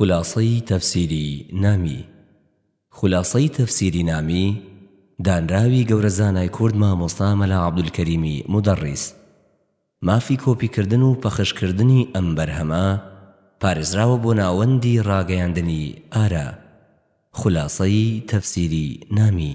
خولاسەی تەفسیری نامی خولاسەی تەفسیری نامی دانراوی گەورە زانای کورد مامۆستا مەلا عەبدولکەریمی مودەڕیس. مافی کۆپی کردن و پەخش کردنی ئەم بەرهەمە پارێزراوە بۆ ناوەندی ڕاگەیاندنی ئارا. خولاسەی تەفسیری نامی.